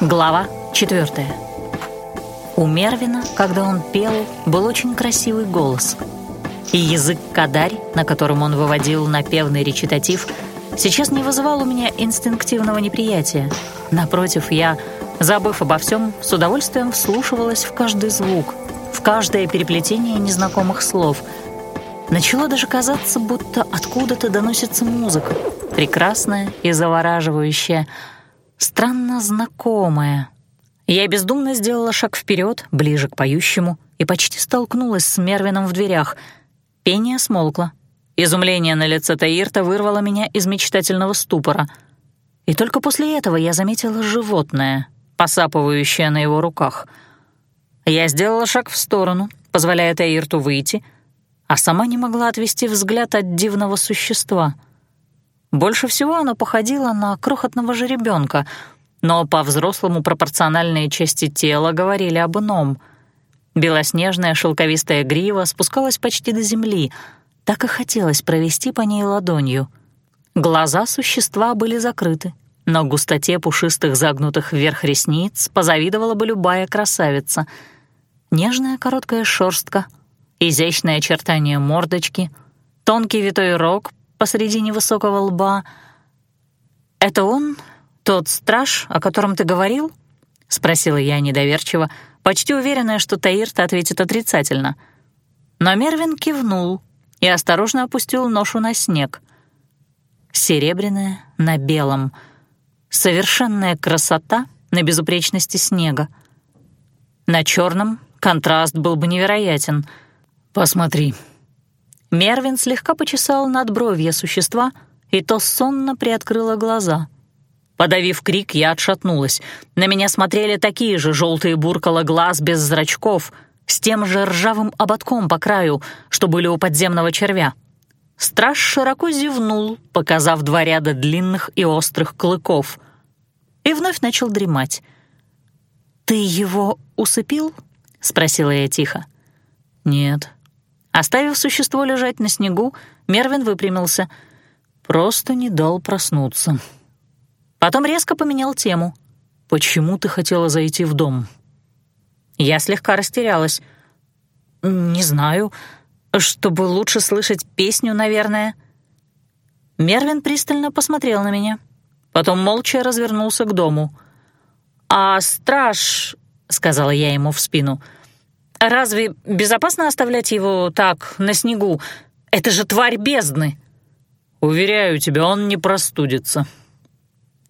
Глава четвертая. У Мервина, когда он пел, был очень красивый голос. И язык кадарь, на котором он выводил напевный речитатив, сейчас не вызывал у меня инстинктивного неприятия. Напротив, я, забыв обо всем, с удовольствием вслушивалась в каждый звук, в каждое переплетение незнакомых слов. Начало даже казаться, будто откуда-то доносится музыка, прекрасная и завораживающая — странно знакомое. Я бездумно сделала шаг вперед, ближе к поющему, и почти столкнулась с Мервином в дверях. Пение смолкло. Изумление на лице Таирта вырвало меня из мечтательного ступора. И только после этого я заметила животное, посапывающее на его руках. Я сделала шаг в сторону, позволяя Таирту выйти, а сама не могла отвести взгляд от дивного существа — больше всего оно походило на крохотного жеребенка, но по-взрослому пропорциональные части тела говорили об ином. Белоснежная шелковистая грива спускалась почти до земли, так и хотелось провести по ней ладонью. Глаза существа были закрыты, но густоте пушистых загнутых вверх ресниц позавидовала бы любая красавица. Нежная короткая шерстка, изящное очертание мордочки, тонкий витой рог посредине высокого лба. «Это он, тот страж, о котором ты говорил?» — спросила я недоверчиво, почти уверенная, что Таирт ответит отрицательно. Но Мервин кивнул и осторожно опустил ношу на снег. Серебряная на белом. Совершенная красота на безупречности снега. На черном контраст был бы невероятен. «Посмотри», Мервин слегка почесал надбровье существа, и то сонно приоткрыло глаза. Подавив крик, я отшатнулась. На меня смотрели такие же желтые буркала глаз без зрачков, с тем же ржавым ободком по краю, что были у подземного червя. Страж широко зевнул, показав два ряда длинных и острых клыков, и вновь начал дремать. «Ты его усыпил?» — спросила я тихо. «Нет», Оставив существо лежать на снегу, Мервин выпрямился. Просто не дал проснуться. Потом резко поменял тему. «Почему ты хотела зайти в дом?» Я слегка растерялась. «Не знаю. Чтобы лучше слышать песню, наверное». Мервин пристально посмотрел на меня. Потом молча развернулся к дому. «А страж...» — сказала я ему в спину — Разве безопасно оставлять его так, на снегу? Это же тварь бездны!» «Уверяю тебя, он не простудится».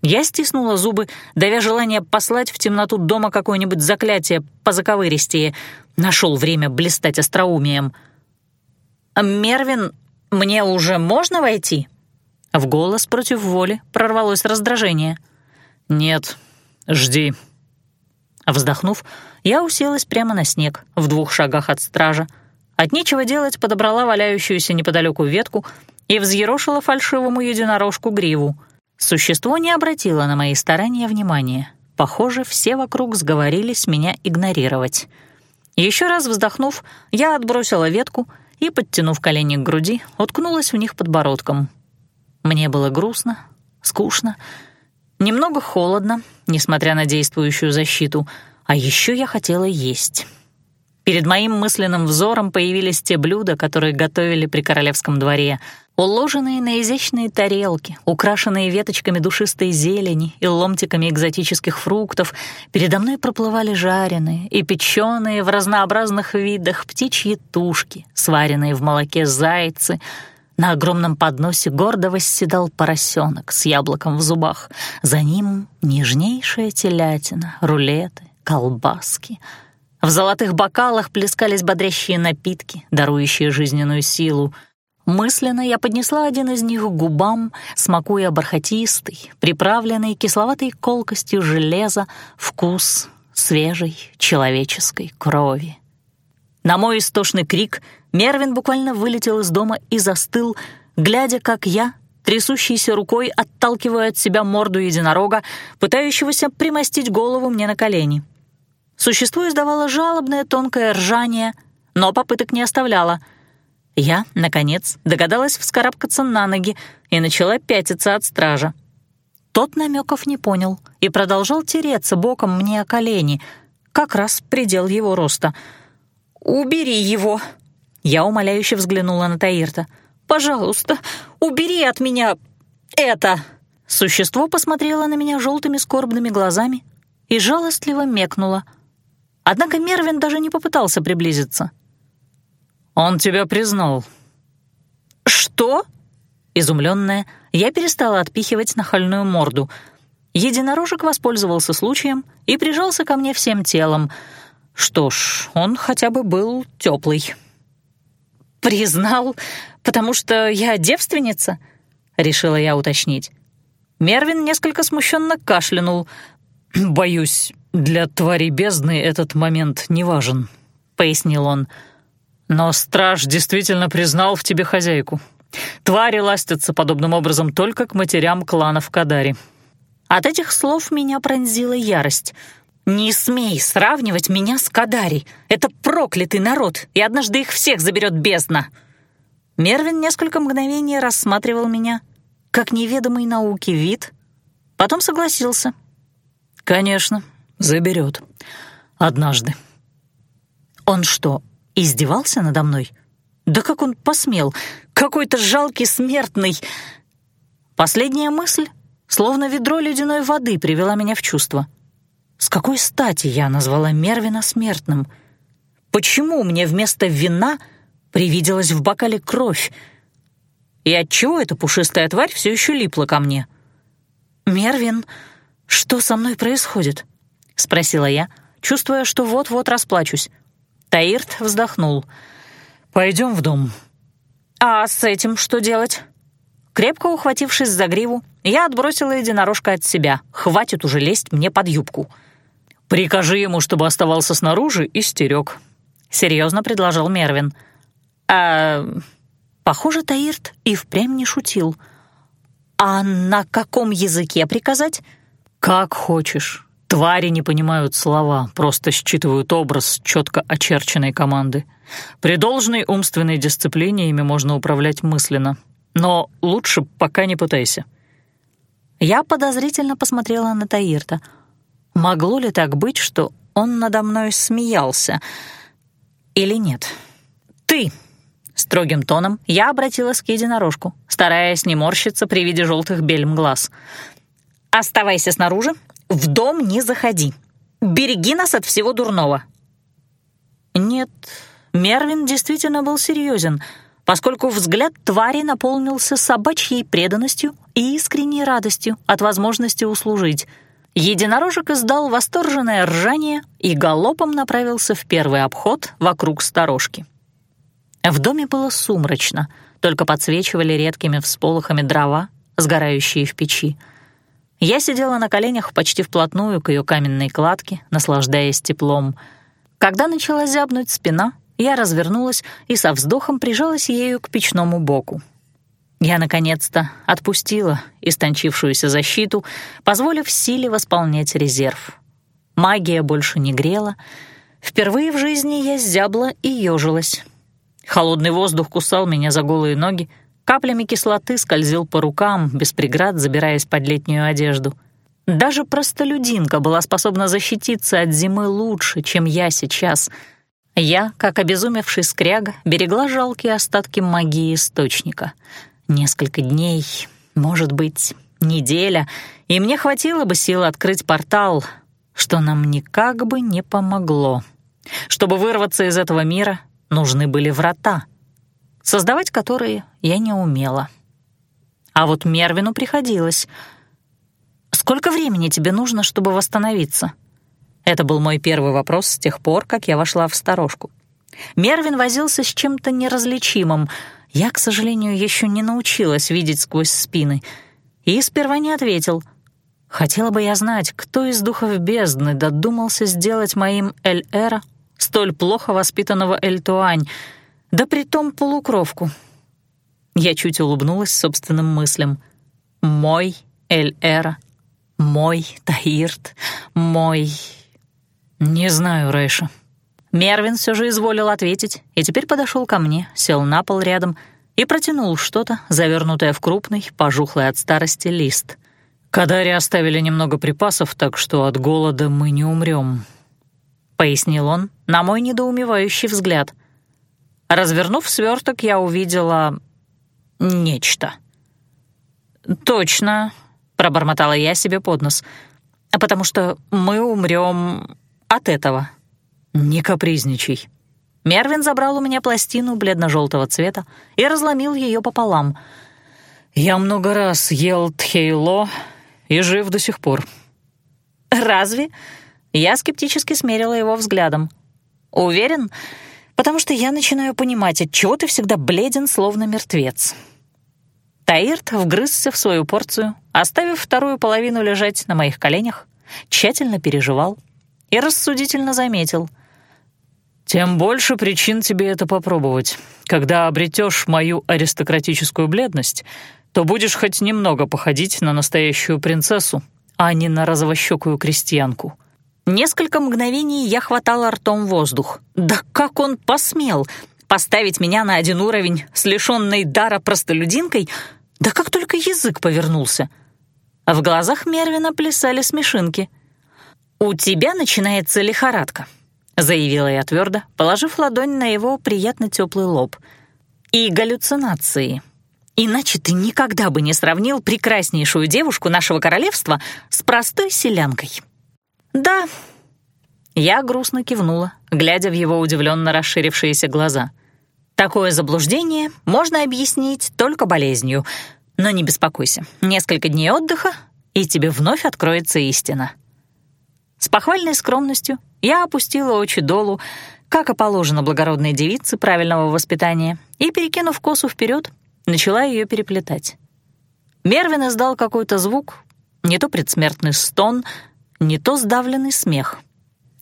Я стиснула зубы, давя желание послать в темноту дома какое-нибудь заклятие по заковыристее. Нашел время блистать остроумием. «Мервин, мне уже можно войти?» В голос против воли прорвалось раздражение. «Нет, жди». Вздохнув, я уселась прямо на снег, в двух шагах от стража. От нечего делать подобрала валяющуюся неподалеку ветку и взъерошила фальшивому единорожку гриву. Существо не обратило на мои старания внимания. Похоже, все вокруг сговорились меня игнорировать. Еще раз вздохнув, я отбросила ветку и, подтянув колени к груди, уткнулась в них подбородком. Мне было грустно, скучно, немного холодно, несмотря на действующую защиту — а еще я хотела есть. Перед моим мысленным взором появились те блюда, которые готовили при королевском дворе, уложенные на изящные тарелки, украшенные веточками душистой зелени и ломтиками экзотических фруктов, передо мной проплывали жареные и печеные в разнообразных видах птичьи тушки, сваренные в молоке зайцы. На огромном подносе гордо восседал поросенок с яблоком в зубах. За ним нежнейшая телятина, рулеты, колбаски. В золотых бокалах плескались бодрящие напитки, дарующие жизненную силу. Мысленно я поднесла один из них к губам, смакуя бархатистый, приправленный кисловатой колкостью железа, вкус свежей человеческой крови. На мой истошный крик Мервин буквально вылетел из дома и застыл, глядя, как я, трясущейся рукой, отталкиваю от себя морду единорога, пытающегося примостить голову мне на колени. Существо издавало жалобное тонкое ржание, но попыток не оставляло. Я, наконец, догадалась вскарабкаться на ноги и начала пятиться от стража. Тот намеков не понял и продолжал тереться боком мне о колени, как раз предел его роста. «Убери его!» Я умоляюще взглянула на Таирта. «Пожалуйста, убери от меня это!» Существо посмотрело на меня желтыми скорбными глазами и жалостливо мекнуло. Однако Мервин даже не попытался приблизиться. «Он тебя признал». «Что?» Изумленная, я перестала отпихивать нахальную морду. Единорожек воспользовался случаем и прижался ко мне всем телом. Что ж, он хотя бы был теплый. «Признал, потому что я девственница?» — решила я уточнить. Мервин несколько смущенно кашлянул. «Боюсь, для твари бездны этот момент не важен», — пояснил он. «Но страж действительно признал в тебе хозяйку. Твари ластятся подобным образом только к матерям кланов Кадари». От этих слов меня пронзила ярость. «Не смей сравнивать меня с Кадари. Это проклятый народ, и однажды их всех заберет бездна». Мервин несколько мгновений рассматривал меня, как неведомый науке вид, потом согласился. «Конечно, заберет. Однажды». «Он что, издевался надо мной? Да как он посмел? Какой-то жалкий смертный!» Последняя мысль, словно ведро ледяной воды, привела меня в чувство. С какой стати я назвала Мервина смертным? Почему мне вместо вина привиделась в бокале кровь, и отчего эта пушистая тварь все еще липла ко мне? «Мервин, что со мной происходит?» — спросила я, чувствуя, что вот-вот расплачусь. Таирт вздохнул. «Пойдем в дом». «А с этим что делать?» Крепко ухватившись за гриву, я отбросила единорожка от себя. Хватит уже лезть мне под юбку. «Прикажи ему, чтобы оставался снаружи и стерег», — серьезно предложил Мервин. «А Похоже, Таирт и впрямь не шутил. «А на каком языке приказать?» «Как хочешь. Твари не понимают слова, просто считывают образ четко очерченной команды. При должной умственной дисциплине ими можно управлять мысленно. Но лучше пока не пытайся». Я подозрительно посмотрела на Таирта. Могло ли так быть, что он надо мной смеялся? Или нет? «Ты!» Строгим тоном я обратилась к единорожку, стараясь не морщиться при виде желтых бельм глаз. «Оставайся снаружи, в дом не заходи. Береги нас от всего дурного». Нет, Мервин действительно был серьезен, поскольку взгляд твари наполнился собачьей преданностью и искренней радостью от возможности услужить. Единорожек издал восторженное ржание и галопом направился в первый обход вокруг сторожки. В доме было сумрачно, только подсвечивали редкими всполохами дрова, сгорающие в печи. Я сидела на коленях почти вплотную к ее каменной кладке, наслаждаясь теплом. Когда начала зябнуть спина, я развернулась и со вздохом прижалась ею к печному боку. Я, наконец-то, отпустила истончившуюся защиту, позволив силе восполнять резерв. Магия больше не грела. Впервые в жизни я зябла и ёжилась. Холодный воздух кусал меня за голые ноги, каплями кислоты скользил по рукам, без преград забираясь под летнюю одежду. Даже простолюдинка была способна защититься от зимы лучше, чем я сейчас. Я, как обезумевший скряга, берегла жалкие остатки магии источника. Несколько дней, может быть, неделя, и мне хватило бы сил открыть портал, что нам никак бы не помогло. Чтобы вырваться из этого мира, нужны были врата, создавать которые я не умела. А вот Мервину приходилось. «Сколько времени тебе нужно, чтобы восстановиться?» Это был мой первый вопрос с тех пор, как я вошла в сторожку. Мервин возился с чем-то неразличимым. Я, к сожалению, еще не научилась видеть сквозь спины. И сперва не ответил. Хотела бы я знать, кто из духов бездны додумался сделать моим Эль-Эра столь плохо воспитанного Эльтуань, да притом полукровку. Я чуть улыбнулась собственным мыслям. Мой Эль-Эра, мой Таирт, мой... Не знаю, Рэша. Мервин все же изволил ответить и теперь подошел ко мне, сел на пол рядом и протянул что-то, завернутое в крупный, пожухлый от старости лист. Кадари оставили немного припасов, так что от голода мы не умрем», — пояснил он на мой недоумевающий взгляд. Развернув сверток, я увидела нечто. «Точно», — пробормотала я себе под нос, «потому что мы умрем от этого». «Не капризничай». Мервин забрал у меня пластину бледно-желтого цвета и разломил ее пополам. «Я много раз ел тхейло и жив до сих пор». «Разве?» Я скептически смерила его взглядом. «Уверен? Потому что я начинаю понимать, отчего ты всегда бледен, словно мертвец». Таирт вгрызся в свою порцию, оставив вторую половину лежать на моих коленях, тщательно переживал и рассудительно заметил. «Тем больше причин тебе это попробовать. Когда обретешь мою аристократическую бледность, то будешь хоть немного походить на настоящую принцессу, а не на розовощекую крестьянку». Несколько мгновений я хватала ртом воздух. Да как он посмел поставить меня на один уровень с лишенной дара простолюдинкой — да как только язык повернулся. В глазах Мервина плясали смешинки. «У тебя начинается лихорадка», — заявила я твердо, положив ладонь на его приятно теплый лоб. «И галлюцинации. Иначе ты никогда бы не сравнил прекраснейшую девушку нашего королевства с простой селянкой». «Да». Я грустно кивнула, глядя в его удивленно расширившиеся глаза — Такое заблуждение можно объяснить только болезнью. Но не беспокойся, несколько дней отдыха, и тебе вновь откроется истина. С похвальной скромностью я опустила очи долу, как и положено благородной девице правильного воспитания, и, перекинув косу вперед, начала ее переплетать. Мервин издал какой-то звук, не то предсмертный стон, не то сдавленный смех.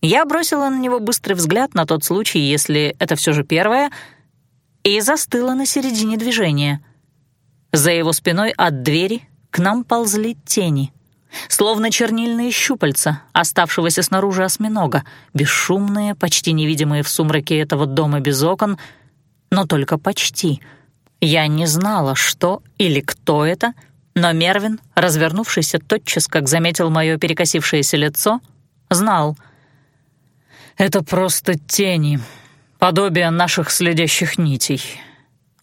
Я бросила на него быстрый взгляд на тот случай, если это все же первое — и застыла на середине движения. За его спиной от двери к нам ползли тени, словно чернильные щупальца оставшегося снаружи осьминога, бесшумные, почти невидимые в сумраке этого дома без окон, но только почти. Я не знала, что или кто это, но Мервин, развернувшийся тотчас, как заметил мое перекосившееся лицо, знал. «Это просто тени», подобие наших следящих нитей».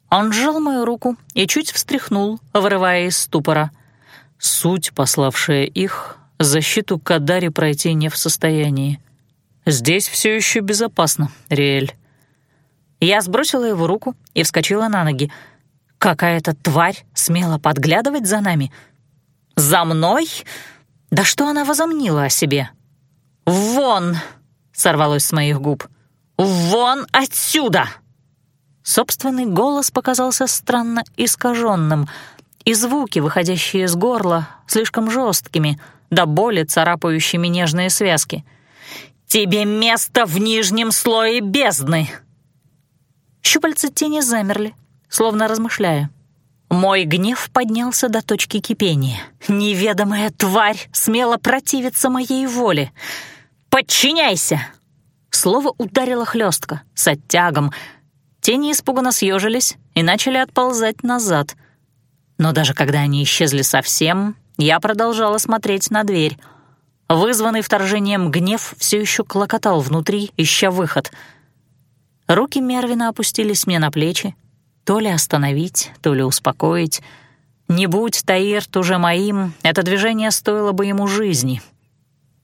Он сжал мою руку и чуть встряхнул, вырывая из ступора. Суть, пославшая их, защиту Кадари пройти не в состоянии. Здесь все еще безопасно, Риэль. Я сбросила его руку и вскочила на ноги. Какая-то тварь смела подглядывать за нами. «За мной? Да что она возомнила о себе?» «Вон!» — сорвалось с моих губ. «Вон отсюда!» Собственный голос показался странно искаженным, и звуки, выходящие из горла, слишком жесткими, до боли царапающими нежные связки. «Тебе место в нижнем слое бездны!» Щупальца тени замерли, словно размышляя. Мой гнев поднялся до точки кипения. Неведомая тварь смела противиться моей воле. «Подчиняйся!» Слово ударило хлестко, с оттягом. Тени испуганно съежились и начали отползать назад. Но даже когда они исчезли совсем, я продолжала смотреть на дверь. Вызванный вторжением гнев все еще клокотал внутри, ища выход. Руки Мервина опустились мне на плечи, то ли остановить, то ли успокоить. Не будь Таирт уже моим, это движение стоило бы ему жизни.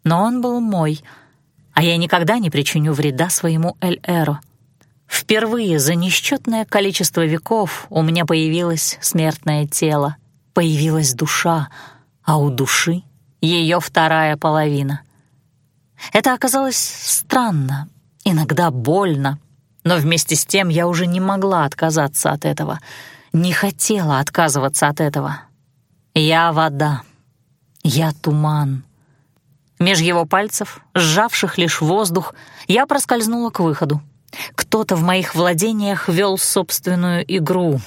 Но он был мой — а я никогда не причиню вреда своему Эль-Эро. Впервые за несчетное количество веков у меня появилось смертное тело, появилась душа, а у души — ее вторая половина. Это оказалось странно, иногда больно, но вместе с тем я уже не могла отказаться от этого, не хотела отказываться от этого. Я вода, я туман — Меж его пальцев, сжавших лишь воздух, я проскользнула к выходу. Кто-то в моих владениях вел собственную игру.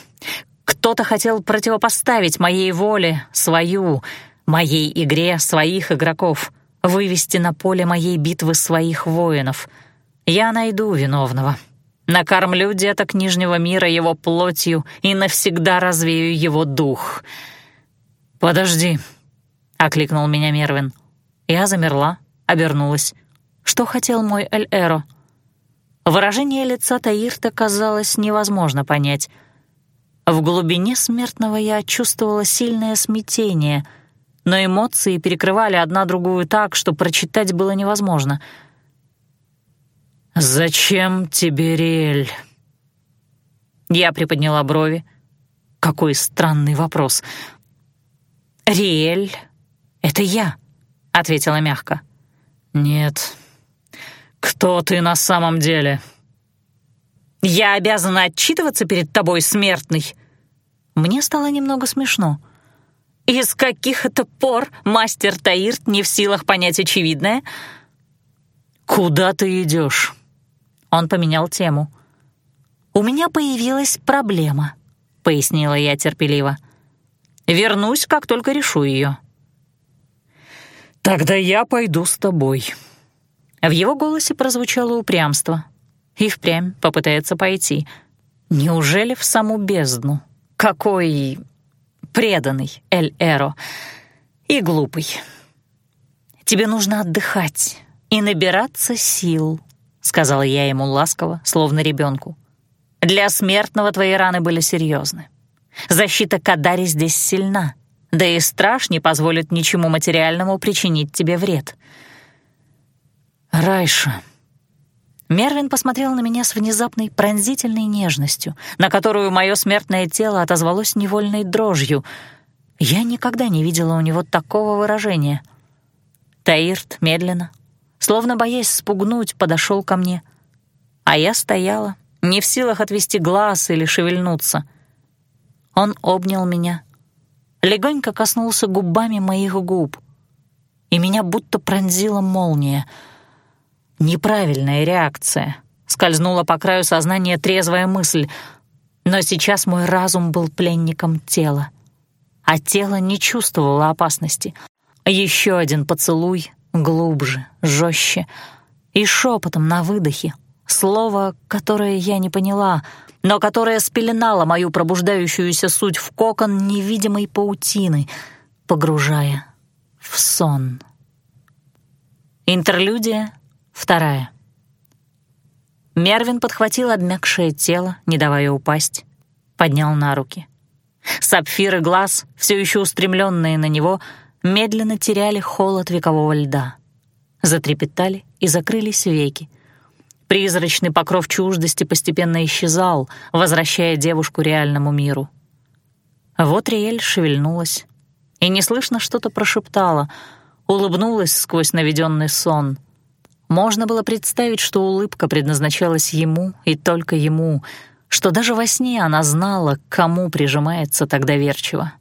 Кто-то хотел противопоставить моей воле свою, моей игре своих игроков, вывести на поле моей битвы своих воинов. Я найду виновного. Накормлю деток Нижнего мира его плотью и навсегда развею его дух. «Подожди», окликнул меня Мервин. Я замерла, обернулась. Что хотел мой Эль-Эро? Выражение лица Таирта казалось невозможно понять. В глубине смертного я чувствовала сильное смятение, но эмоции перекрывали одна другую так, что прочитать было невозможно. «Зачем тебе Риэль?» Я приподняла брови. Какой странный вопрос. «Риэль — это я», — ответила мягко. «Нет. Кто ты на самом деле?» «Я обязана отчитываться перед тобой, смертный?» Мне стало немного смешно. «Из каких это пор мастер Таирт не в силах понять очевидное?» «Куда ты идешь?» Он поменял тему. «У меня появилась проблема», — пояснила я терпеливо. «Вернусь, как только решу ее». «Тогда я пойду с тобой». В его голосе прозвучало упрямство. И впрямь попытается пойти. Неужели в саму бездну? Какой преданный Эль-Эро и глупый. «Тебе нужно отдыхать и набираться сил», — сказала я ему ласково, словно ребенку. «Для смертного твои раны были серьезны. Защита Кадари здесь сильна, да и страж не позволит ничему материальному причинить тебе вред». «Райша», Мервин посмотрел на меня с внезапной пронзительной нежностью, на которую мое смертное тело отозвалось невольной дрожью. Я никогда не видела у него такого выражения. Таирт медленно, словно боясь спугнуть, подошел ко мне. А я стояла, не в силах отвести глаз или шевельнуться. Он обнял меня, легонько коснулся губами моих губ, и меня будто пронзила молния — Неправильная реакция. Скользнула по краю сознания трезвая мысль. Но сейчас мой разум был пленником тела. А тело не чувствовало опасности. Еще один поцелуй, глубже, жестче. И шепотом на выдохе. Слово, которое я не поняла, но которое спеленало мою пробуждающуюся суть в кокон невидимой паутины, погружая в сон. Интерлюдия Вторая. Мервин подхватил обмякшее тело, не давая упасть, поднял на руки. Сапфиры глаз, все еще устремленные на него, медленно теряли холод векового льда. Затрепетали и закрылись веки. Призрачный покров чуждости постепенно исчезал, возвращая девушку реальному миру. Вот Риэль шевельнулась и неслышно что-то прошептала, улыбнулась сквозь наведенный сон. Можно было представить, что улыбка предназначалась ему и только ему, что даже во сне она знала, к кому прижимается так доверчиво.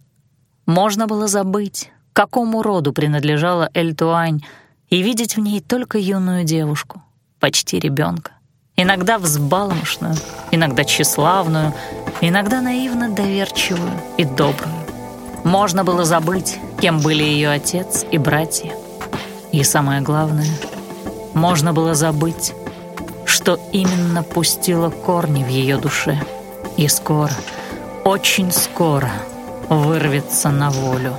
Можно было забыть, какому роду принадлежала Эль-Туань, и видеть в ней только юную девушку, почти ребенка, иногда взбалмошную, иногда тщеславную, иногда наивно доверчивую и добрую. Можно было забыть, кем были ее отец и братья. И самое главное — можно было забыть, что именно пустило корни в ее душе. И скоро, очень скоро вырвется на волю.